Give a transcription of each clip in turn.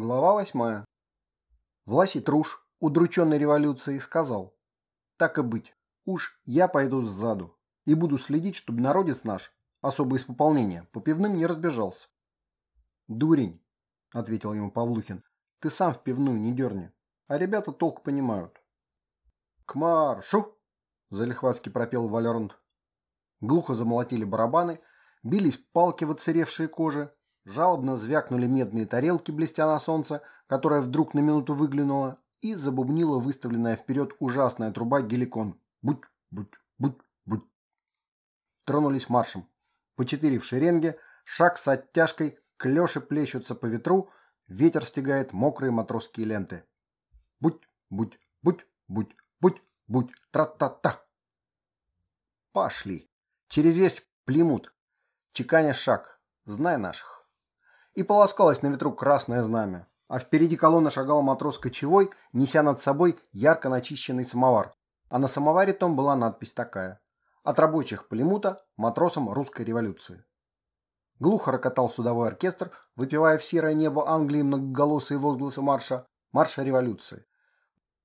Глава восьмая. Власий Труш, удрученный революцией, сказал, «Так и быть, уж я пойду сзаду и буду следить, чтобы народец наш, особо из пополнения, по пивным не разбежался». «Дурень», — ответил ему Павлухин, — «ты сам в пивную не дерни, а ребята толк понимают». «К маршу!» — залихватски пропел Валерант. Глухо замолотили барабаны, бились палки в отсыревшей коже, Жалобно звякнули медные тарелки, блестя на солнце, которое вдруг на минуту выглянуло, и забубнила выставленная вперед ужасная труба геликон. Будь, будь, будь, будь. Тронулись маршем. По четыре в шеренге, шаг с оттяжкой, клёши плещутся по ветру, ветер стегает мокрые матросские ленты. Будь, будь, будь, будь, будь, будь, тра-та-та. Пошли. Через весь племут. Чеканя шаг. Знай наших и полоскалось на ветру красное знамя. А впереди колонны шагал матрос кочевой, неся над собой ярко начищенный самовар. А на самоваре том была надпись такая. От рабочих Полимута матросам русской революции. Глухо рокотал судовой оркестр, выпивая в серое небо Англии многоголосые возгласы марша, марша революции.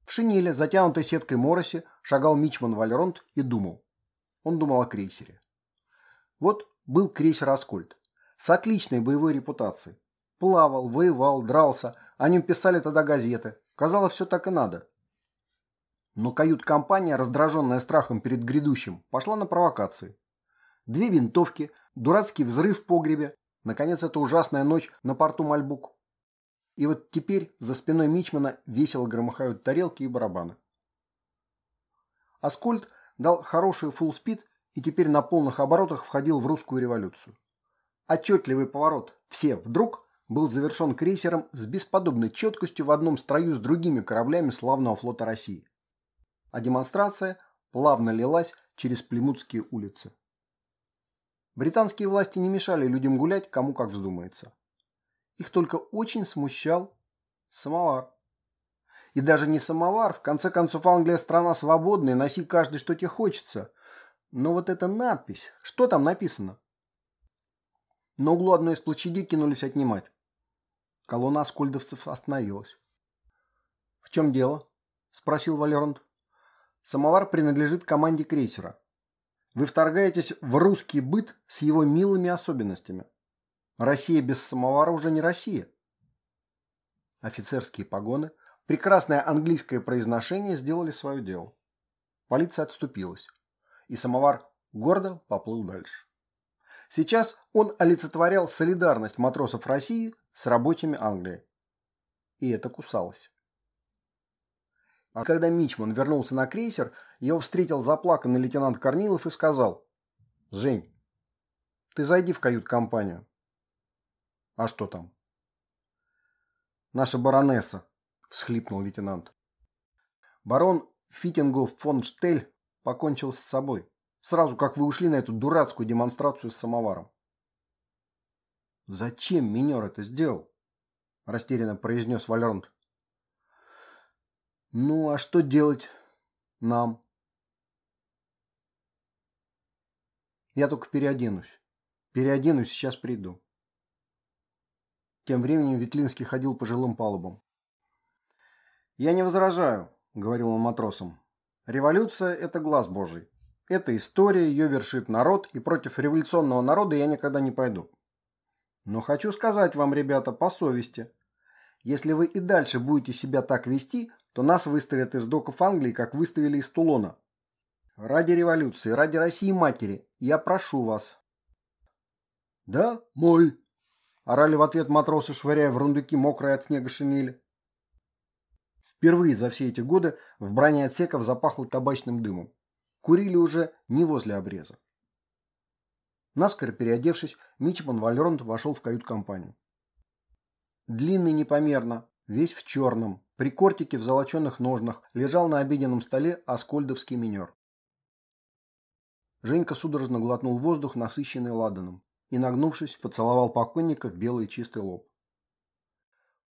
В шинеле, затянутой сеткой мороси, шагал Мичман Вальронт и думал. Он думал о крейсере. Вот был крейсер «Аскольд» с отличной боевой репутацией. Плавал, воевал, дрался, о нем писали тогда газеты. Казалось, все так и надо. Но кают-компания, раздраженная страхом перед грядущим, пошла на провокации. Две винтовки, дурацкий взрыв в погребе, наконец, эта ужасная ночь на порту Мальбук. И вот теперь за спиной Мичмана весело громыхают тарелки и барабаны. Аскольд дал хороший фуллспид и теперь на полных оборотах входил в русскую революцию. Отчетливый поворот «все вдруг» был завершен крейсером с бесподобной четкостью в одном строю с другими кораблями славного флота России. А демонстрация плавно лилась через Племутские улицы. Британские власти не мешали людям гулять, кому как вздумается. Их только очень смущал самовар. И даже не самовар, в конце концов Англия страна свободная, носи каждый что тебе хочется. Но вот эта надпись, что там написано? На углу одной из площадей кинулись отнимать. Колонна аскольдовцев остановилась. «В чем дело?» – спросил Валерант. «Самовар принадлежит команде крейсера. Вы вторгаетесь в русский быт с его милыми особенностями. Россия без самовара уже не Россия». Офицерские погоны, прекрасное английское произношение сделали свое дело. Полиция отступилась, и самовар гордо поплыл дальше. Сейчас он олицетворял солидарность матросов России с рабочими Англии. И это кусалось. А когда Мичман вернулся на крейсер, его встретил заплаканный лейтенант Корнилов и сказал, «Жень, ты зайди в кают-компанию». «А что там?» «Наша баронесса», – всхлипнул лейтенант. Барон Фитингов фон Штель покончил с собой сразу как вы ушли на эту дурацкую демонстрацию с самоваром. «Зачем минер это сделал?» – растерянно произнес Валерант. «Ну, а что делать нам?» «Я только переоденусь. Переоденусь, сейчас приду». Тем временем Ветлинский ходил по жилым палубам. «Я не возражаю», – говорил он матросам. «Революция – это глаз Божий. Это история, ее вершит народ, и против революционного народа я никогда не пойду. Но хочу сказать вам, ребята, по совести. Если вы и дальше будете себя так вести, то нас выставят из доков Англии, как выставили из Тулона. Ради революции, ради России матери, я прошу вас. Да, мой. Орали в ответ матросы, швыряя в рундуки мокрые от снега шинели. Впервые за все эти годы в броне отсеков запахло табачным дымом курили уже не возле обреза. Наскоро переодевшись, Мичман Вальронт вошел в кают-компанию. Длинный непомерно, весь в черном, при кортике в золоченных ножнах лежал на обеденном столе аскольдовский минер. Женька судорожно глотнул воздух, насыщенный ладаном, и, нагнувшись, поцеловал покойника в белый чистый лоб.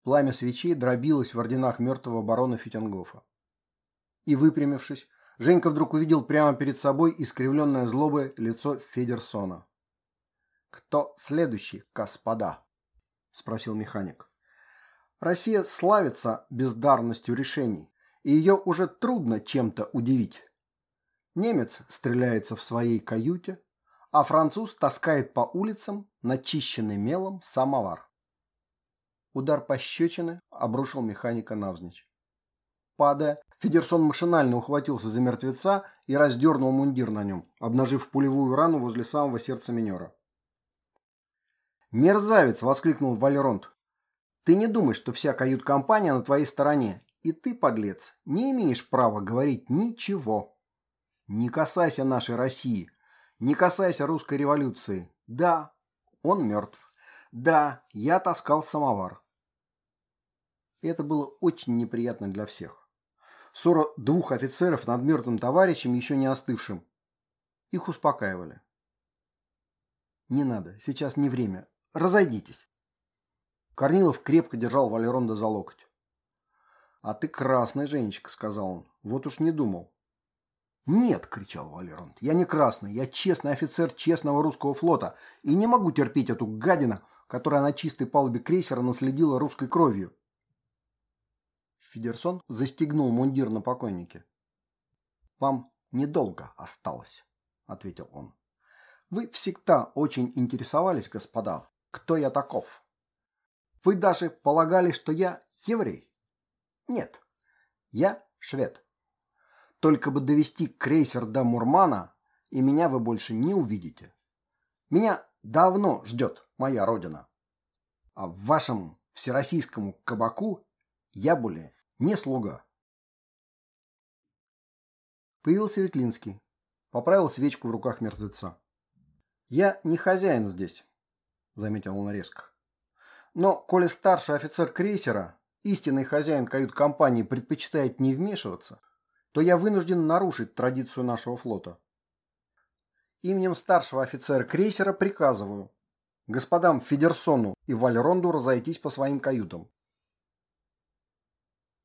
Пламя свечей дробилось в орденах мертвого барона Фитингофа. И, выпрямившись, Женька вдруг увидел прямо перед собой искривленное злобой лицо Федерсона. «Кто следующий, господа?» – спросил механик. Россия славится бездарностью решений, и ее уже трудно чем-то удивить. Немец стреляется в своей каюте, а француз таскает по улицам начищенный мелом самовар. Удар пощечины обрушил механика навзничь. Падая, Федерсон машинально ухватился за мертвеца и раздернул мундир на нем, обнажив пулевую рану возле самого сердца минера. «Мерзавец!» — воскликнул Валеронт. «Ты не думаешь, что вся кают-компания на твоей стороне, и ты, подлец, не имеешь права говорить ничего. Не касайся нашей России, не касайся русской революции. Да, он мертв. Да, я таскал самовар. Это было очень неприятно для всех. Ссора двух офицеров над мертвым товарищем, еще не остывшим. Их успокаивали. «Не надо, сейчас не время. Разойдитесь». Корнилов крепко держал Валеронда за локоть. «А ты красная, Женечка», — сказал он. «Вот уж не думал». «Нет!» – кричал Валерант. «Я не красный, я честный офицер честного русского флота и не могу терпеть эту гадину, которая на чистой палубе крейсера наследила русской кровью». Федерсон застегнул мундир на покойнике. «Вам недолго осталось», – ответил он. «Вы всегда очень интересовались, господа, кто я таков. Вы даже полагали, что я еврей. Нет, я швед. Только бы довести крейсер до Мурмана, и меня вы больше не увидите. Меня давно ждет моя родина. А в вашем всероссийскому кабаку я более не слуга. Появился Ветлинский. Поправил свечку в руках мертвеца. «Я не хозяин здесь», — заметил он резко. «Но, коли старший офицер крейсера, истинный хозяин кают-компании, предпочитает не вмешиваться, то я вынужден нарушить традицию нашего флота. Именем старшего офицера крейсера приказываю господам Федерсону и Вальронду разойтись по своим каютам.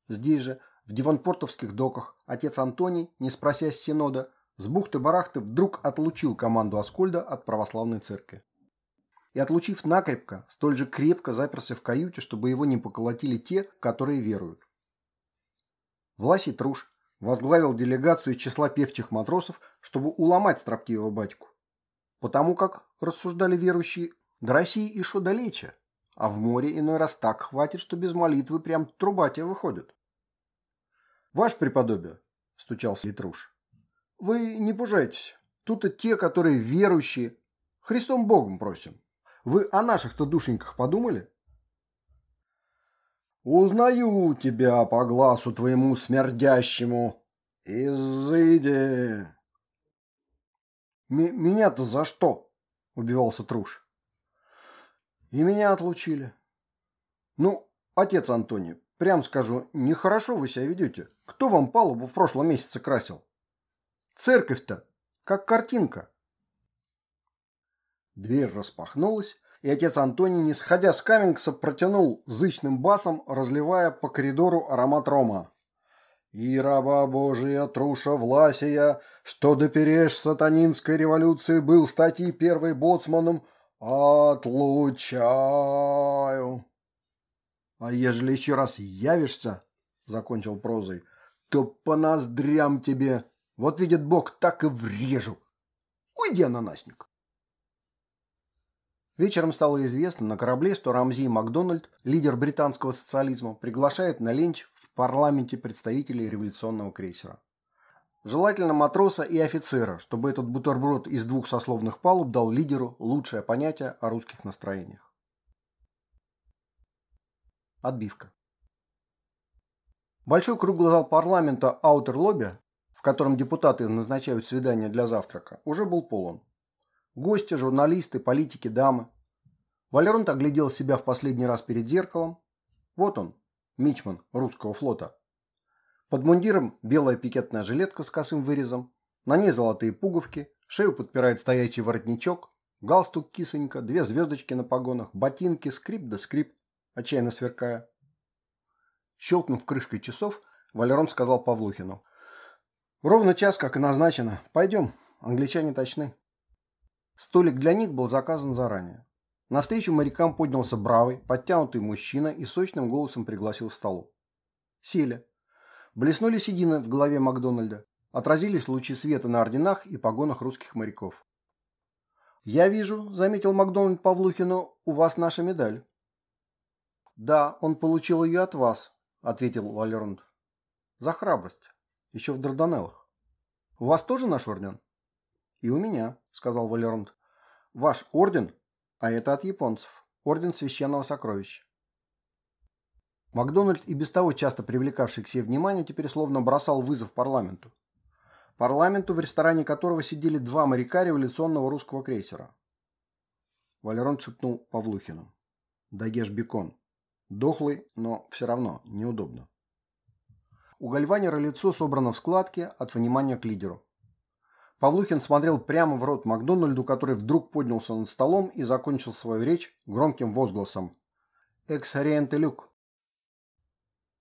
Здесь же, в Диванпортовских доках, отец Антоний, не спросясь Синода, с бухты-барахты вдруг отлучил команду Аскольда от православной церкви. И отлучив накрепко, столь же крепко заперся в каюте, чтобы его не поколотили те, которые веруют. Власий Труш, возглавил делегацию из числа певчих матросов, чтобы уломать строптивого батьку. Потому как, рассуждали верующие, до России и шо далече, а в море иной раз так хватит, что без молитвы прям труба тебе выходит. «Ваше преподобие», – стучался Литруш, – «вы не пужайтесь, тут и те, которые верующие, Христом Богом просим. Вы о наших-то душеньках подумали?» Узнаю тебя по глазу твоему смердящему. Изыди. Меня-то за что? Убивался Труш. И меня отлучили. Ну, отец Антоний, прям скажу, нехорошо вы себя ведете. Кто вам палубу в прошлом месяце красил? Церковь-то, как картинка. Дверь распахнулась, и отец Антоний, не сходя с Камингса, протянул зычным басом, разливая по коридору аромат рома. «И раба Божия Труша Власия, что доперешь сатанинской революции был статьи первой боцманом, отлучаю!» «А ежели еще раз явишься, — закончил прозой, — то по ноздрям тебе, вот видит Бог, так и врежу. Уйди, ананасник!» Вечером стало известно на корабле, что Рамзи Макдональд, лидер британского социализма, приглашает на ленч в парламенте представителей революционного крейсера. Желательно матроса и офицера, чтобы этот бутерброд из двух сословных палуб дал лидеру лучшее понятие о русских настроениях. Отбивка. Большой круглый зал парламента Аутер-Лобби, в котором депутаты назначают свидания для завтрака, уже был полон. Гости, журналисты, политики, дамы. Валеронт оглядел себя в последний раз перед зеркалом. Вот он, мичман русского флота. Под мундиром белая пикетная жилетка с косым вырезом, на ней золотые пуговки, шею подпирает стоячий воротничок, галстук кисонька, две звездочки на погонах, ботинки, скрип да скрип, отчаянно сверкая. Щелкнув крышкой часов, Валерон сказал Павлухину. «Ровно час, как и назначено. Пойдем, англичане точны». Столик для них был заказан заранее. Навстречу морякам поднялся бравый, подтянутый мужчина и сочным голосом пригласил к столу. Сели. Блеснули седины в голове Макдональда. Отразились лучи света на орденах и погонах русских моряков. «Я вижу», — заметил Макдональд Павлухину, — «у вас наша медаль». «Да, он получил ее от вас», — ответил Валерант. «За храбрость. Еще в Дарданеллах. У вас тоже наш орден?» «И у меня», — сказал Валерант. «Ваш орден, а это от японцев. Орден Священного Сокровища». Макдональд, и без того часто привлекавший к себе внимание, теперь словно бросал вызов парламенту. Парламенту, в ресторане которого сидели два моряка революционного русского крейсера. Валерон шепнул Павлухину. «Дагеш бекон. Дохлый, но все равно неудобно». У Гальванера лицо собрано в складке от внимания к лидеру. Павлухин смотрел прямо в рот Макдональду, который вдруг поднялся над столом и закончил свою речь громким возгласом. «Экс-ориенте люк».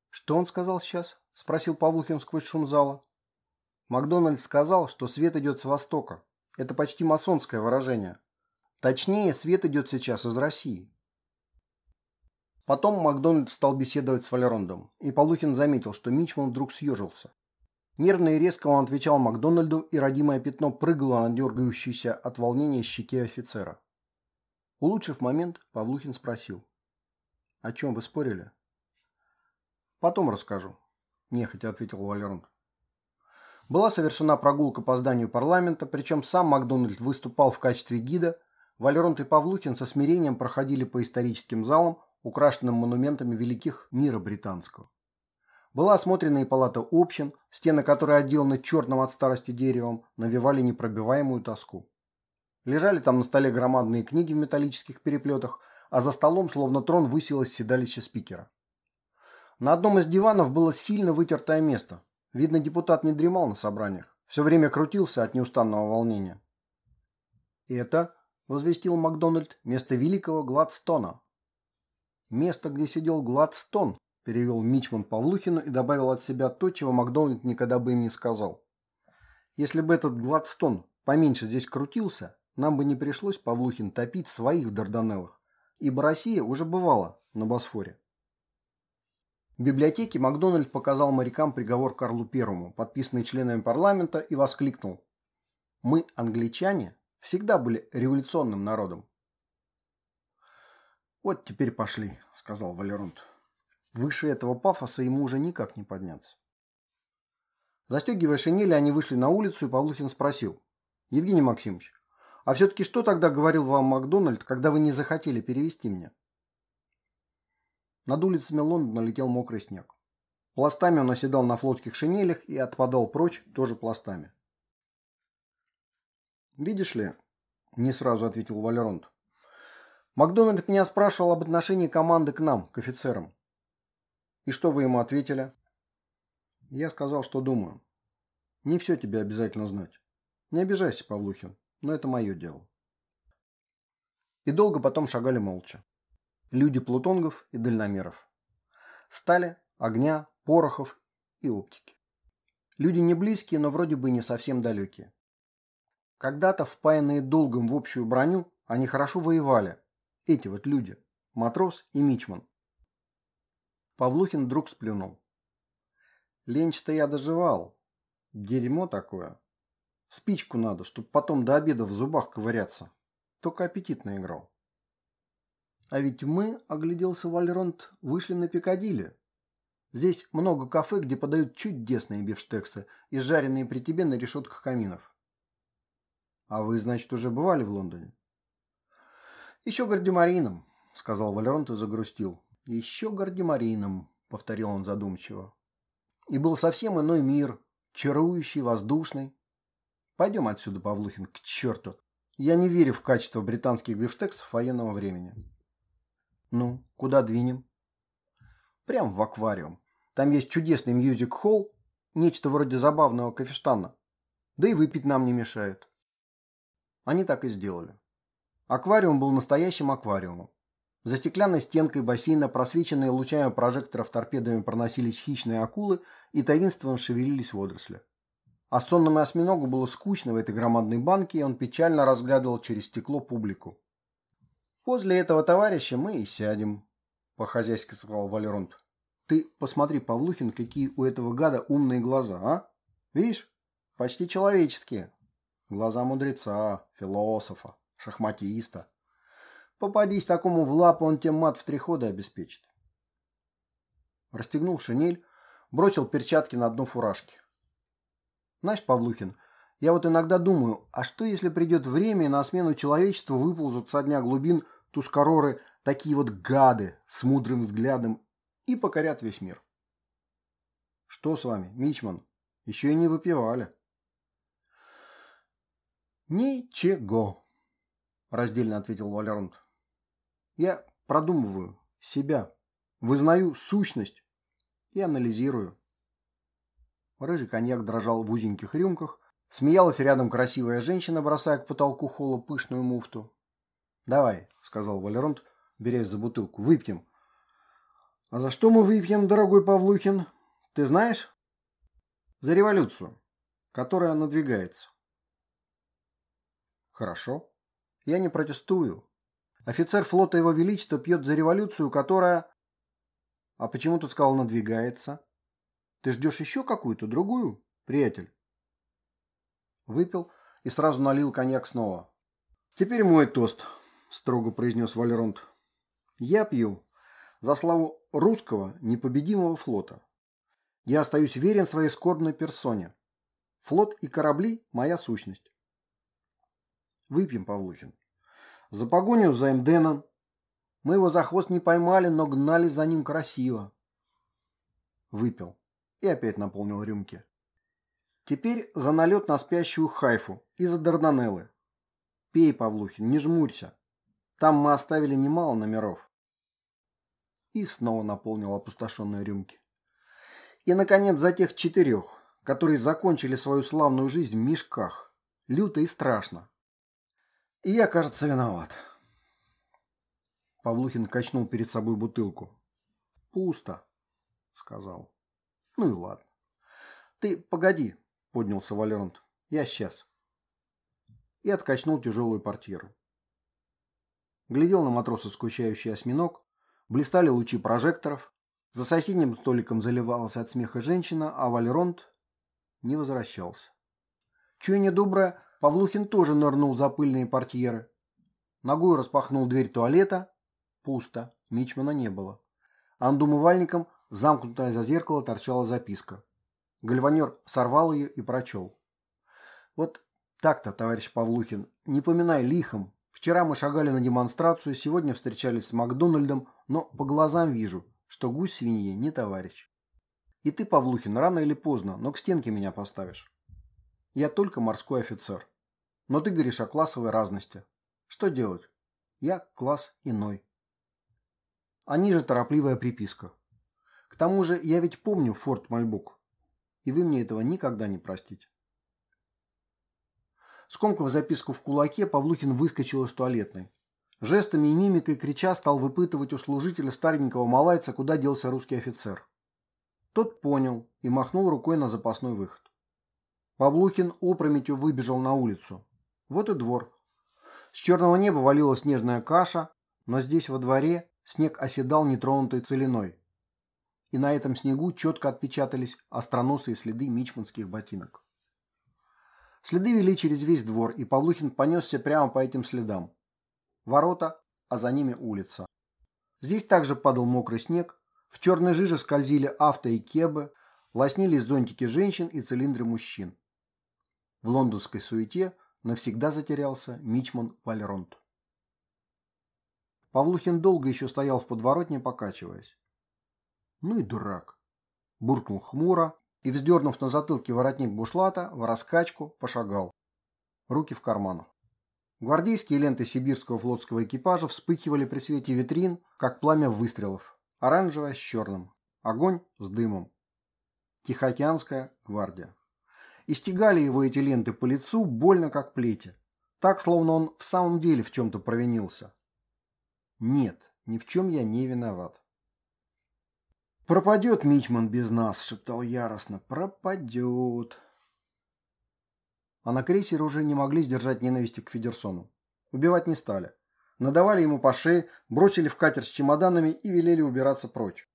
«Что он сказал сейчас?» – спросил Павлухин сквозь шум зала. Макдональд сказал, что свет идет с востока. Это почти масонское выражение. Точнее, свет идет сейчас из России. Потом Макдональд стал беседовать с Валерондом, и Полухин заметил, что Мичман вдруг съежился. Нервно и резко он отвечал Макдональду, и родимое пятно прыгало на дергающейся от волнения щеке офицера. Улучшив момент, Павлухин спросил. «О чем вы спорили?» «Потом расскажу», – нехотя ответил Валеронд. Была совершена прогулка по зданию парламента, причем сам Макдональд выступал в качестве гида, Валеронт и Павлухин со смирением проходили по историческим залам, украшенным монументами великих мира британского. Была осмотрена и палата общин, стены которой отделаны черным от старости деревом, навевали непробиваемую тоску. Лежали там на столе громадные книги в металлических переплетах, а за столом, словно трон, высилось седалище спикера. На одном из диванов было сильно вытертое место. Видно, депутат не дремал на собраниях, все время крутился от неустанного волнения. «Это», — возвестил Макдональд, — «место великого Гладстона, «Место, где сидел Гладстон», – перевел Мичман Павлухину и добавил от себя то, чего Макдональд никогда бы им не сказал. «Если бы этот Гладстон поменьше здесь крутился, нам бы не пришлось, Павлухин, топить своих в Дарданеллах, ибо Россия уже бывала на Босфоре». В библиотеке Макдональд показал морякам приговор Карлу Первому, подписанный членами парламента, и воскликнул. «Мы, англичане, всегда были революционным народом. «Вот теперь пошли», — сказал Валеронт. Выше этого пафоса ему уже никак не подняться. Застегивая шинели, они вышли на улицу, и Павлухин спросил. «Евгений Максимович, а все-таки что тогда говорил вам Макдональд, когда вы не захотели перевести меня?» Над улицами Лондона летел мокрый снег. Пластами он оседал на флотских шинелях и отпадал прочь тоже пластами. «Видишь ли», — не сразу ответил Валеронт, Макдональд меня спрашивал об отношении команды к нам, к офицерам. И что вы ему ответили? Я сказал, что думаю. Не все тебе обязательно знать. Не обижайся, Павлухин, но это мое дело. И долго потом шагали молча. Люди плутонгов и дальномеров. Стали, огня, порохов и оптики. Люди не близкие, но вроде бы не совсем далекие. Когда-то, впаянные долгом в общую броню, они хорошо воевали, эти вот люди. Матрос и Мичман. Павлухин вдруг сплюнул. Ленч-то я доживал. Дерьмо такое. Спичку надо, чтоб потом до обеда в зубах ковыряться. Только аппетитно играл. А ведь мы, огляделся Вальронт, вышли на Пикадилли. Здесь много кафе, где подают чудесные бифштексы и жареные при тебе на решетках каминов. А вы, значит, уже бывали в Лондоне? «Еще гардемарином», — сказал Валеронт и загрустил. «Еще гардемарином», — повторил он задумчиво. И был совсем иной мир, чарующий, воздушный. Пойдем отсюда, Павлухин, к черту. Я не верю в качество британских бифштексов военного времени. Ну, куда двинем? Прям в аквариум. Там есть чудесный мюзик-холл, нечто вроде забавного кафешантана. Да и выпить нам не мешает. Они так и сделали. Аквариум был настоящим аквариумом. За стеклянной стенкой бассейна, просвеченные лучами прожекторов торпедами проносились хищные акулы и таинственно шевелились водоросли. А сонному осьминогу было скучно в этой громадной банке, и он печально разглядывал через стекло публику. После этого товарища мы и сядем, по-хозяйски сказал Валеронт. Ты посмотри, Павлухин, какие у этого гада умные глаза, а? Видишь? Почти человеческие. Глаза мудреца, философа, шахматиста. Попадись такому в лапу, он тем мат в три хода обеспечит. Расстегнул шинель, бросил перчатки на дно фуражки. Знаешь, Павлухин, я вот иногда думаю, а что если придет время и на смену человечеству выползут со дня глубин тускароры такие вот гады с мудрым взглядом и покорят весь мир? Что с вами, Мичман? Еще и не выпивали. Ничего, раздельно ответил Валерант. Я продумываю себя, вызнаю сущность и анализирую. Рыжий коньяк дрожал в узеньких рюмках, смеялась рядом красивая женщина, бросая к потолку холла пышную муфту. «Давай», — сказал Валеронт, берясь за бутылку, — «выпьем». «А за что мы выпьем, дорогой Павлухин? Ты знаешь?» «За революцию, которая надвигается». «Хорошо. Я не протестую. Офицер флота Его Величества пьет за революцию, которая...» «А почему ты сказал надвигается?» «Ты ждешь еще какую-то другую, приятель?» Выпил и сразу налил коньяк снова. «Теперь мой тост», – строго произнес Валеронт. «Я пью за славу русского непобедимого флота. Я остаюсь верен своей скорбной персоне. Флот и корабли – моя сущность. Выпьем, Павлухин. За погоню за Эмденом. Мы его за хвост не поймали, но гнали за ним красиво. Выпил. И опять наполнил рюмки. Теперь за налет на спящую Хайфу и за Дарданеллы. Пей, Павлухин, не жмурься. Там мы оставили немало номеров. И снова наполнил опустошенные рюмки. И, наконец, за тех четырех, которые закончили свою славную жизнь в мешках. Люто и страшно. И я, кажется, виноват. Павлухин качнул перед собой бутылку. «Пусто», — сказал. «Ну и ладно. Ты погоди», — поднялся Валеронт. «Я сейчас». И откачнул тяжелую портьеру. Глядел на матроса скучающий осьминог, блистали лучи прожекторов, за соседним столиком заливалась от смеха женщина, а Валеронт не возвращался. Чуя недоброе, Павлухин тоже нырнул за пыльные портьеры. Ногой распахнул дверь туалета. Пусто. Мичмана не было. А умывальником, замкнутая за зеркало, торчала записка. Гальванер сорвал ее и прочел. Вот так-то, товарищ Павлухин, не поминай лихом. Вчера мы шагали на демонстрацию, сегодня встречались с Макдональдом, но по глазам вижу, что гусь свинье не товарищ. И ты, Павлухин, рано или поздно, но к стенке меня поставишь. Я только морской офицер. Но ты говоришь о классовой разности. Что делать? Я класс иной. А ниже торопливая приписка. К тому же я ведь помню Форт Мальбук. И вы мне этого никогда не простите. Скомкав записку в кулаке, Павлухин выскочил из туалетной. Жестами и мимикой крича стал выпытывать у служителя старенького малайца, куда делся русский офицер. Тот понял и махнул рукой на запасной выход. Павлухин опрометью выбежал на улицу. Вот и двор. С черного неба валила снежная каша, но здесь во дворе снег оседал нетронутой целиной. И на этом снегу четко отпечатались остроносые следы мичманских ботинок. Следы вели через весь двор, и Павлухин понесся прямо по этим следам. Ворота, а за ними улица. Здесь также падал мокрый снег, в черной жиже скользили авто и кебы, лоснились зонтики женщин и цилиндры мужчин. В лондонской суете навсегда затерялся Мичман Вальронт. Павлухин долго еще стоял в подворотне, покачиваясь. «Ну и дурак!» – буркнул хмуро и, вздернув на затылке воротник бушлата, в раскачку пошагал. Руки в карманах. Гвардейские ленты сибирского флотского экипажа вспыхивали при свете витрин, как пламя выстрелов. Оранжевое с черным. Огонь с дымом. Тихоокеанская гвардия. И стегали его эти ленты по лицу больно, как плети. Так, словно он в самом деле в чем-то провинился. Нет, ни в чем я не виноват. «Пропадет Мичман без нас», — шептал яростно. «Пропадет». А на крейсере уже не могли сдержать ненависти к Федерсону. Убивать не стали. надавали ему по шее, бросили в катер с чемоданами и велели убираться прочь.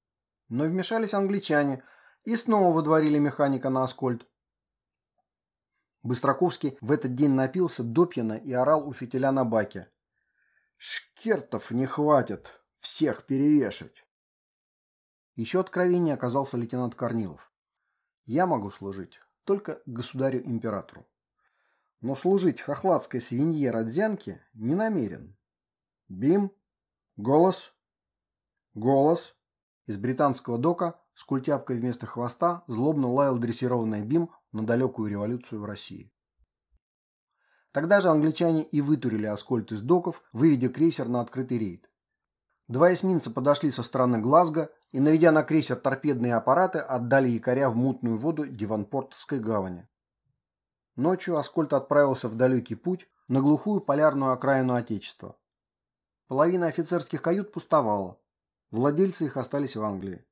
Но вмешались англичане и снова водворили механика на Аскольд. Быстроковский в этот день напился допьяно и орал у фитиля на баке. «Шкертов не хватит! Всех перевешать!» Еще откровеннее оказался лейтенант Корнилов. «Я могу служить только государю-императору. Но служить хохладской свинье Родзянке не намерен. Бим, голос, голос. Из британского дока с культяпкой вместо хвоста злобно лаял дрессированный Бим на далекую революцию в России. Тогда же англичане и вытурили Аскольд из доков, выведя крейсер на открытый рейд. Два эсминца подошли со стороны Глазго и, наведя на крейсер торпедные аппараты, отдали якоря в мутную воду Деванпортской гавани. Ночью Аскольд отправился в далекий путь на глухую полярную окраину Отечества. Половина офицерских кают пустовала. Владельцы их остались в Англии.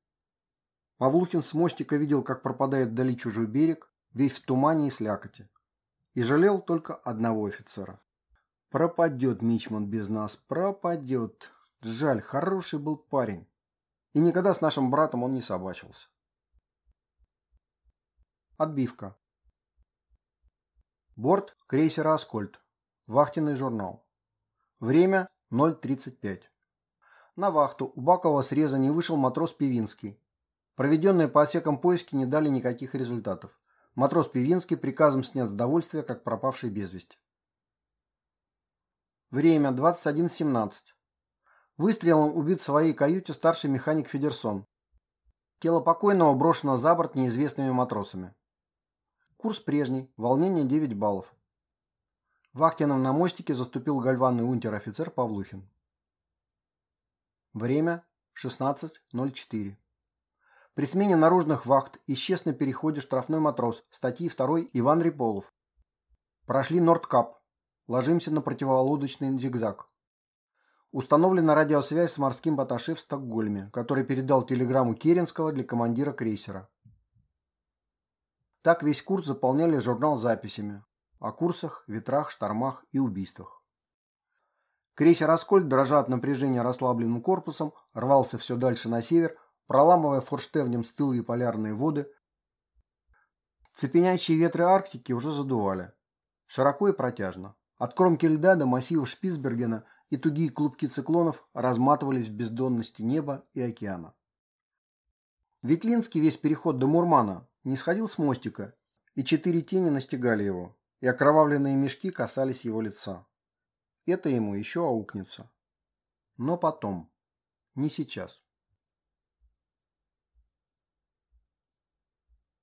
Павлухин с мостика видел, как пропадает вдали чужой берег, весь в тумане и слякоти. И жалел только одного офицера. Пропадет Мичман без нас, пропадет. Жаль, хороший был парень. И никогда с нашим братом он не собачился. Отбивка. Борт крейсера «Аскольд». Вахтенный журнал. Время 0.35. На вахту у Бакова среза не вышел матрос Певинский. Проведенные по отсекам поиски не дали никаких результатов. Матрос Певинский приказом снят с довольствия, как пропавший без вести. Время 21.17. Выстрелом убит в своей каюте старший механик Федерсон. Тело покойного брошено за борт неизвестными матросами. Курс прежний, волнение 9 баллов. Вахтином на мостике заступил гальванный унтер-офицер Павлухин. Время 16.04. При смене наружных вахт исчез на переходе штрафной матрос статьи 2 Иван Риполов. Прошли Нордкап. Ложимся на противолодочный зигзаг. Установлена радиосвязь с морским баташе в Стокгольме, который передал телеграмму Керенского для командира крейсера. Так весь курс заполняли журнал записями о курсах, ветрах, штормах и убийствах. Крейсер «Аскольд», дрожа от напряжения расслабленным корпусом, рвался все дальше на север, проламывая форштевнем стылые полярные воды. Цепенящие ветры Арктики уже задували. Широко и протяжно. От кромки льда до массива Шпицбергена и тугие клубки циклонов разматывались в бездонности неба и океана. Ветлинский весь переход до Мурмана не сходил с мостика, и четыре тени настигали его, и окровавленные мешки касались его лица. Это ему еще аукнется. Но потом. Не сейчас.